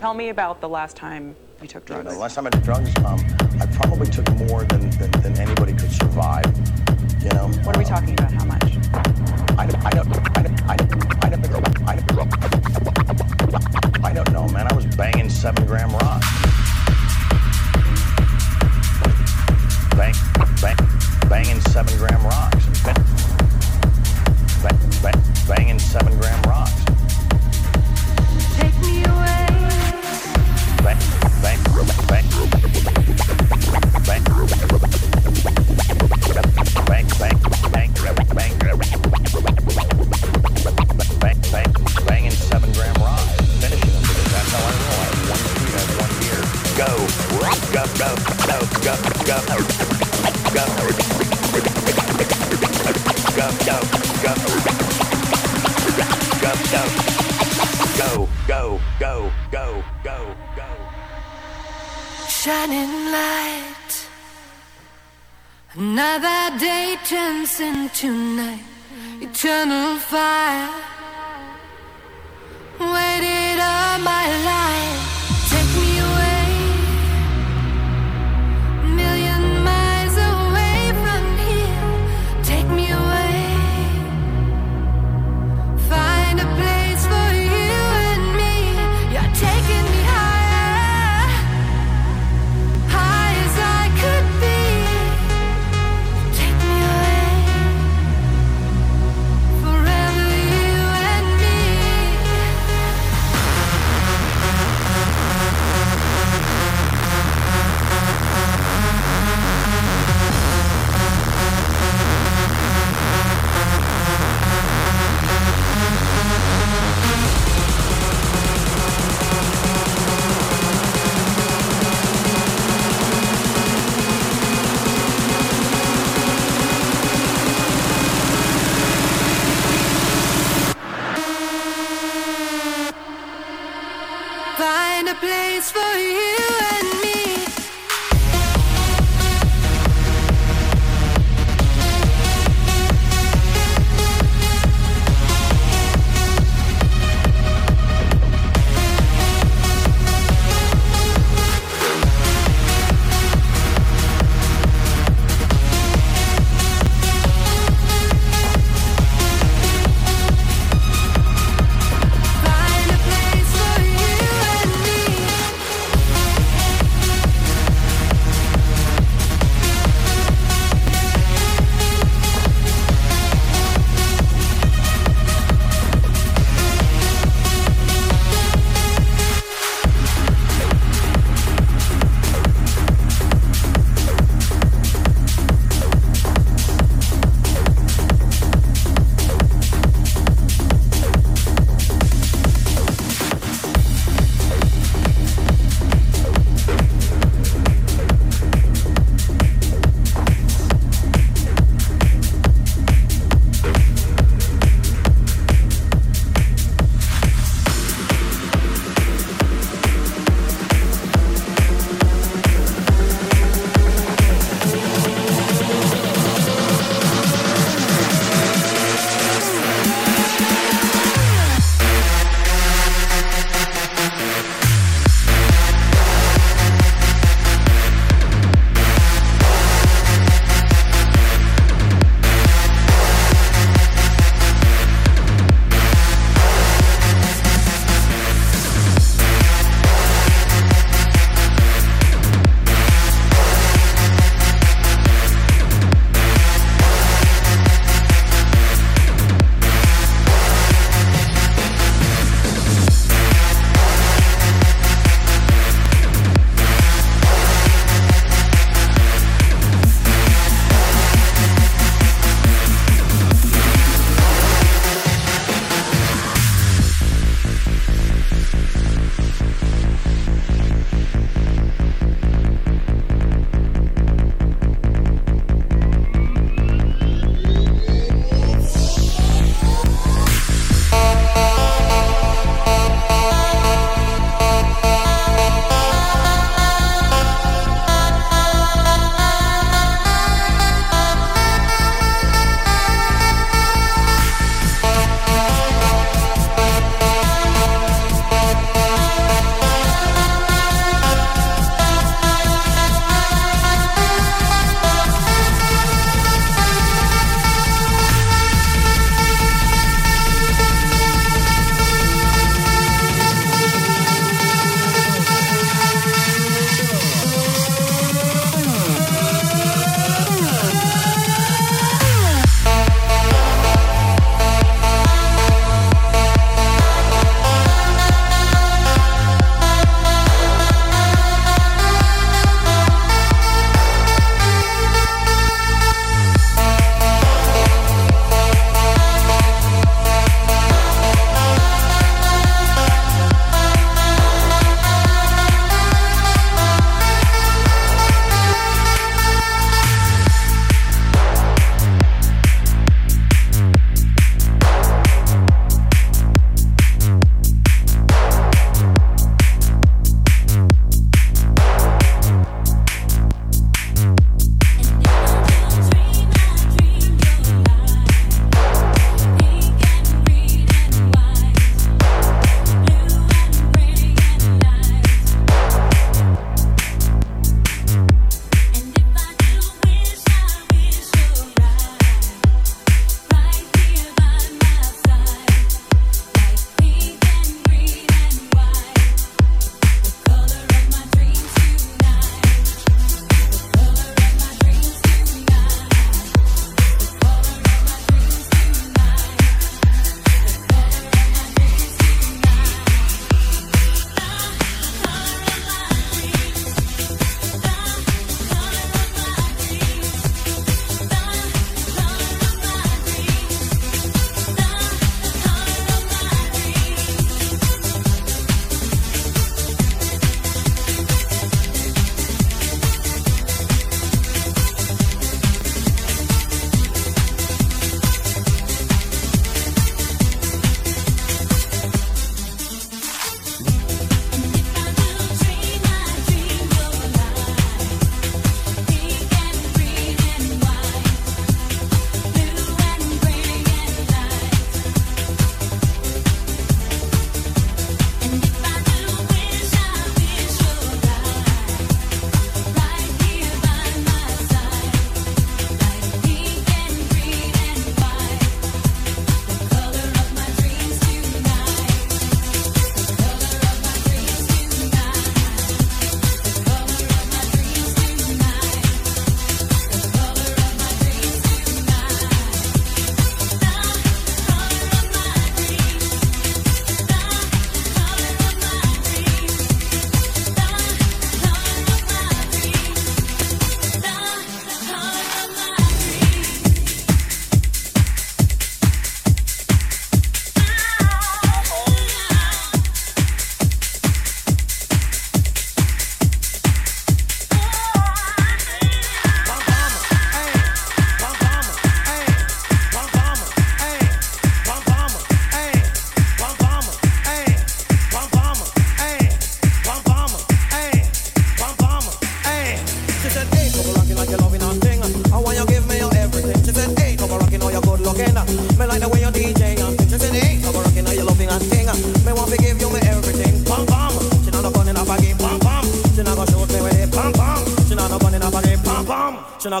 Tell me about the last time you took drugs. the last time I did drugs, um, I probably took more than, than, than anybody could survive. You know. What are we talking about? How much? I don't, I don't, I don't, I don't, I don't, I don't, I don't know, man. I was banging seven gram rocks. Bang, bang, banging seven gram rocks. Bang, bang, bang, banging seven gram rocks. Another day turns into night. Eternal fire.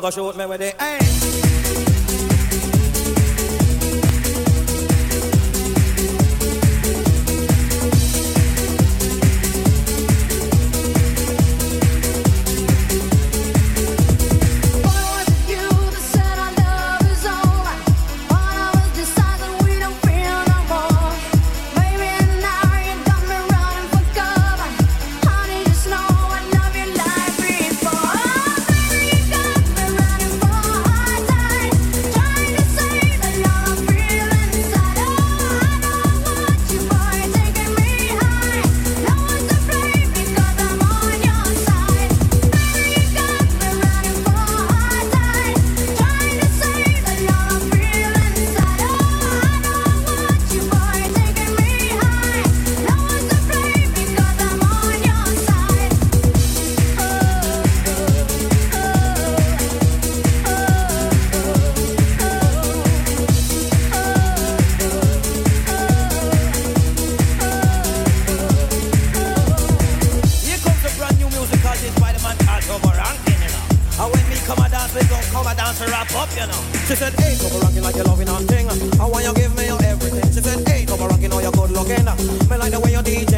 ദോഷവും want to wrap up, you know. She said, hey, come rocking like you're loving on thing. I want you give me your everything. She said, hey, come rocking all your good looking. Me like the way you DJ.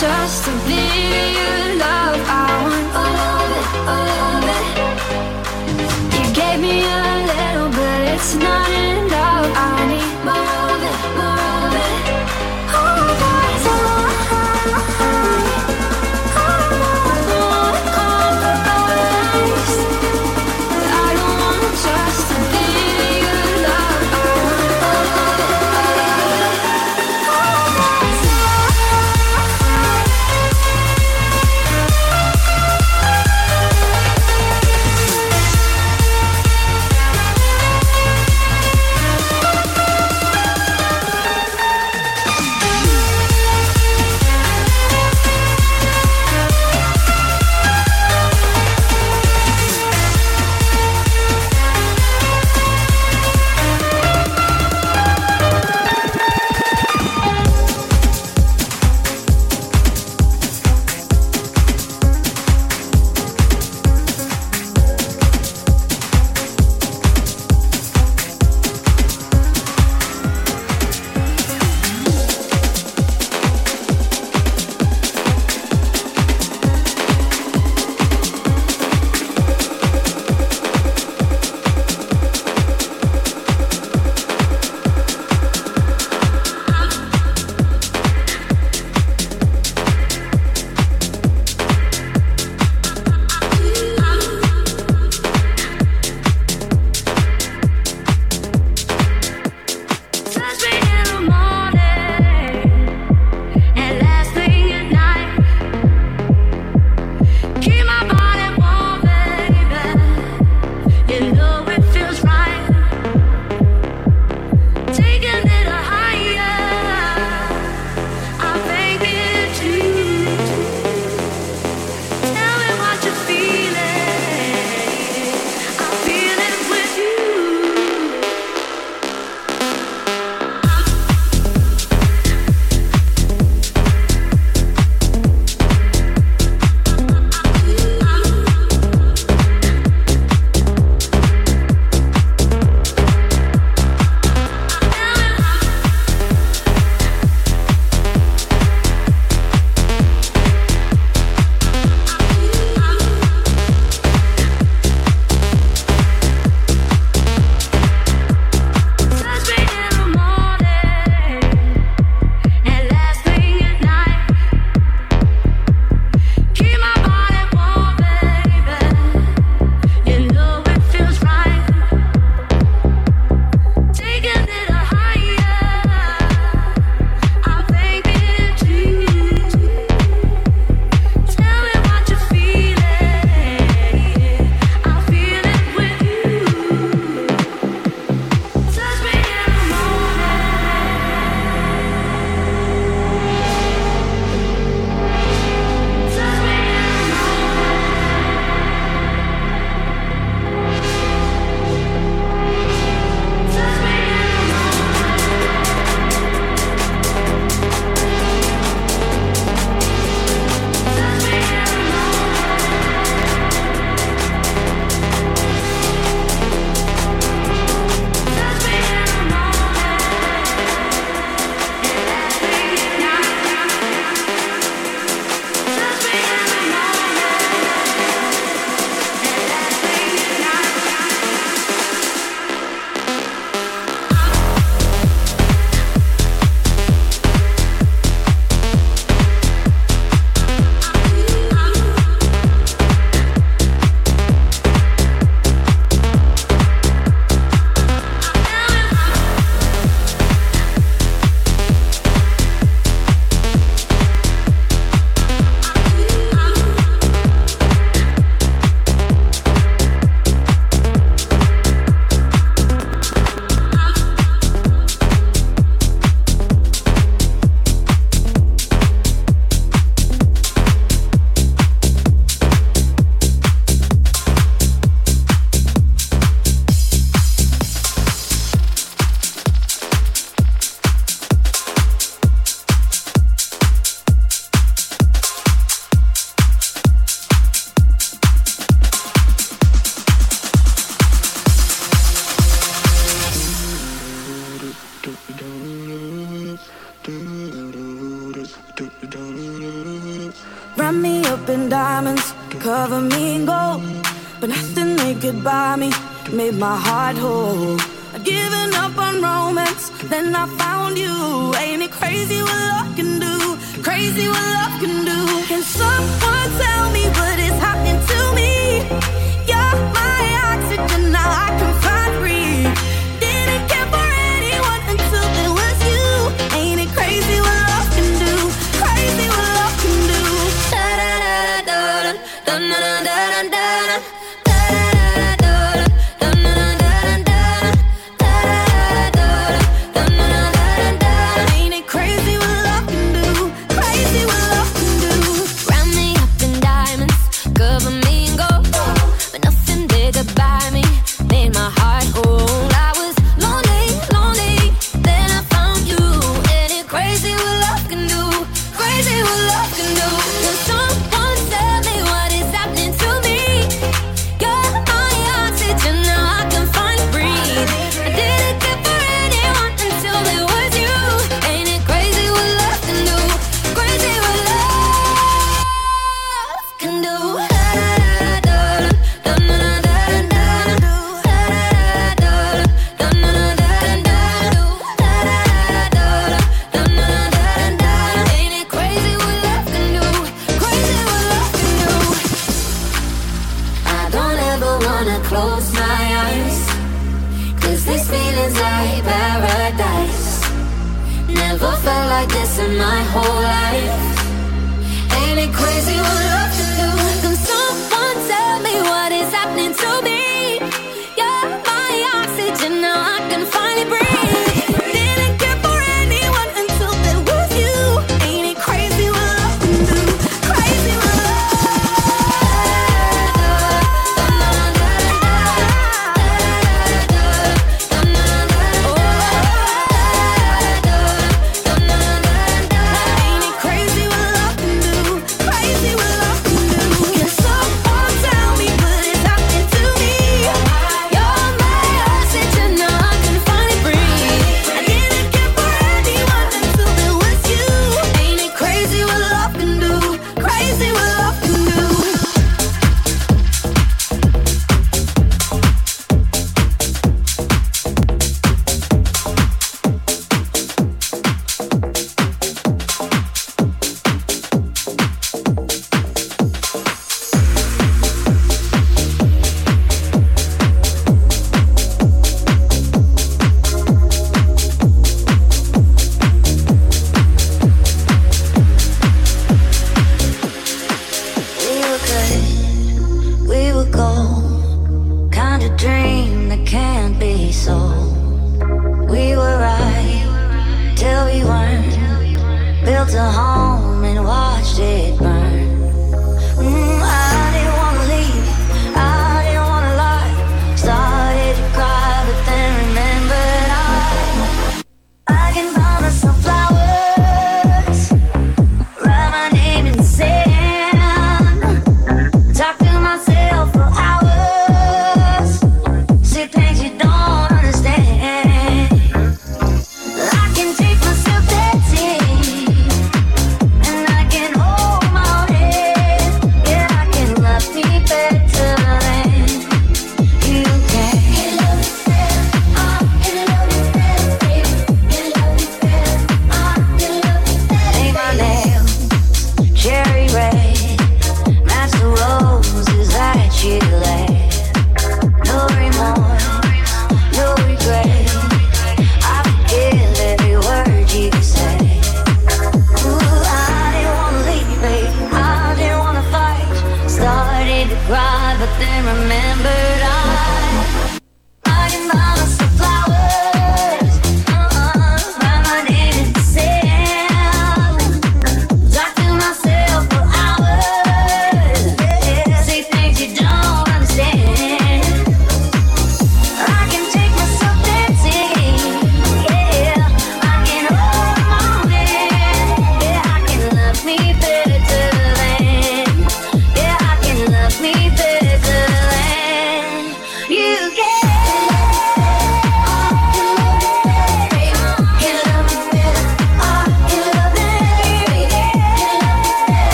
Just to be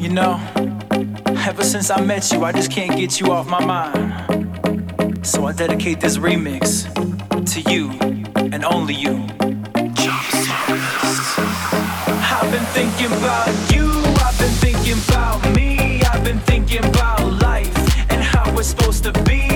You know, ever since I met you, I just can't get you off my mind. So I dedicate this remix to you and only you. I've been thinking about you, I've been thinking about me, I've been thinking about life and how it's supposed to be.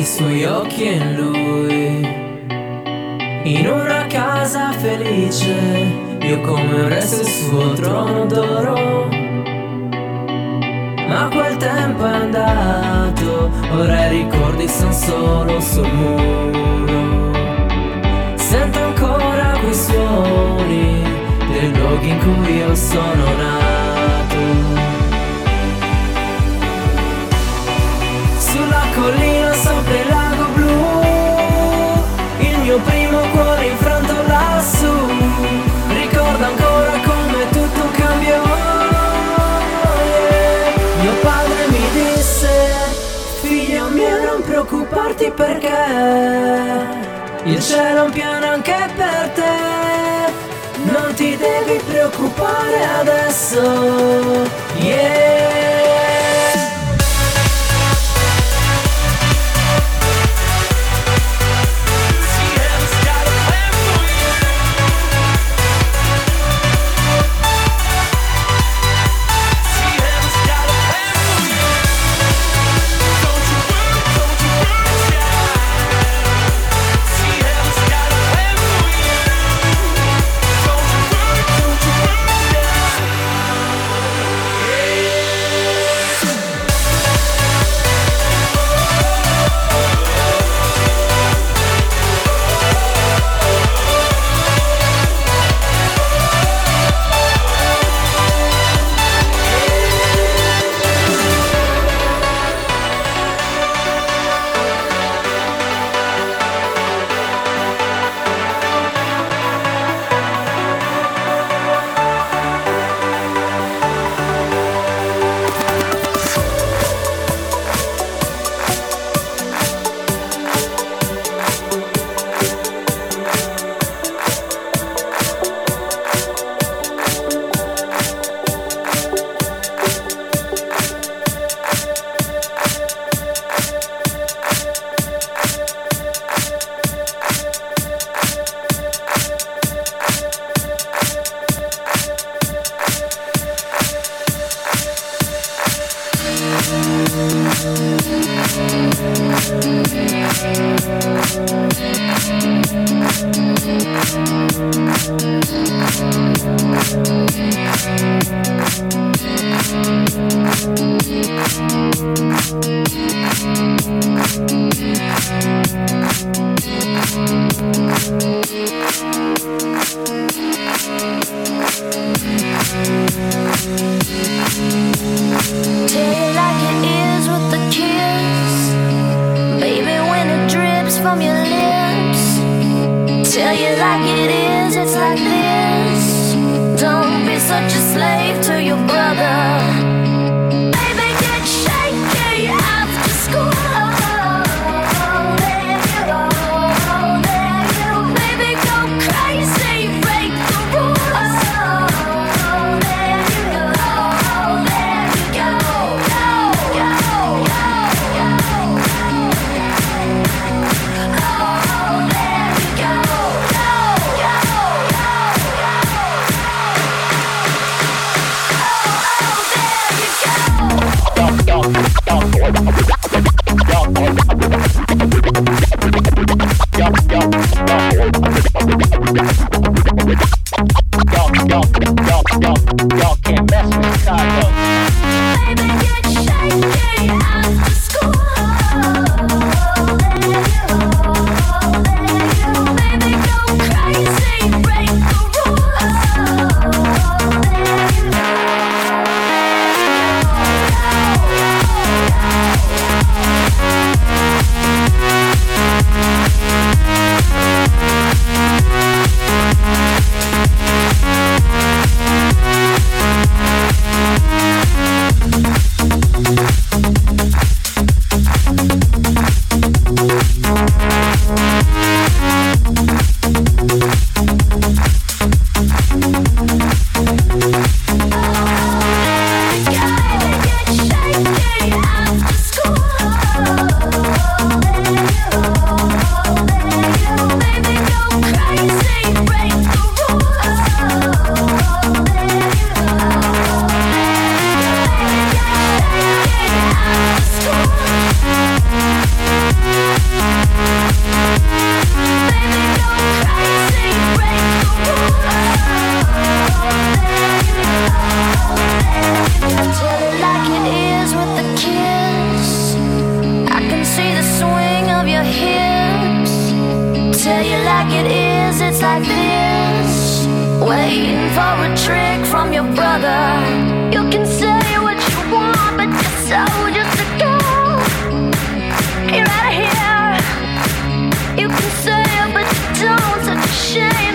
i suoi occhi e lui. In una casa felice, io come un re sul suo trono d'oro. Ma quel tempo è andato, ora i ricordi sono solo sul muro. Sento ancora quei suoni dei luoghi in cui io sono nato. Sulla collina perché. Il cielo è un piano anche per te. Non ti devi preoccupare adesso. Yeah tell you like it is, it's like this. Waiting for a trick from your brother. You can say what you want, but you're so just a girl. You're out of here. You can say it, but you don't. Such a shame.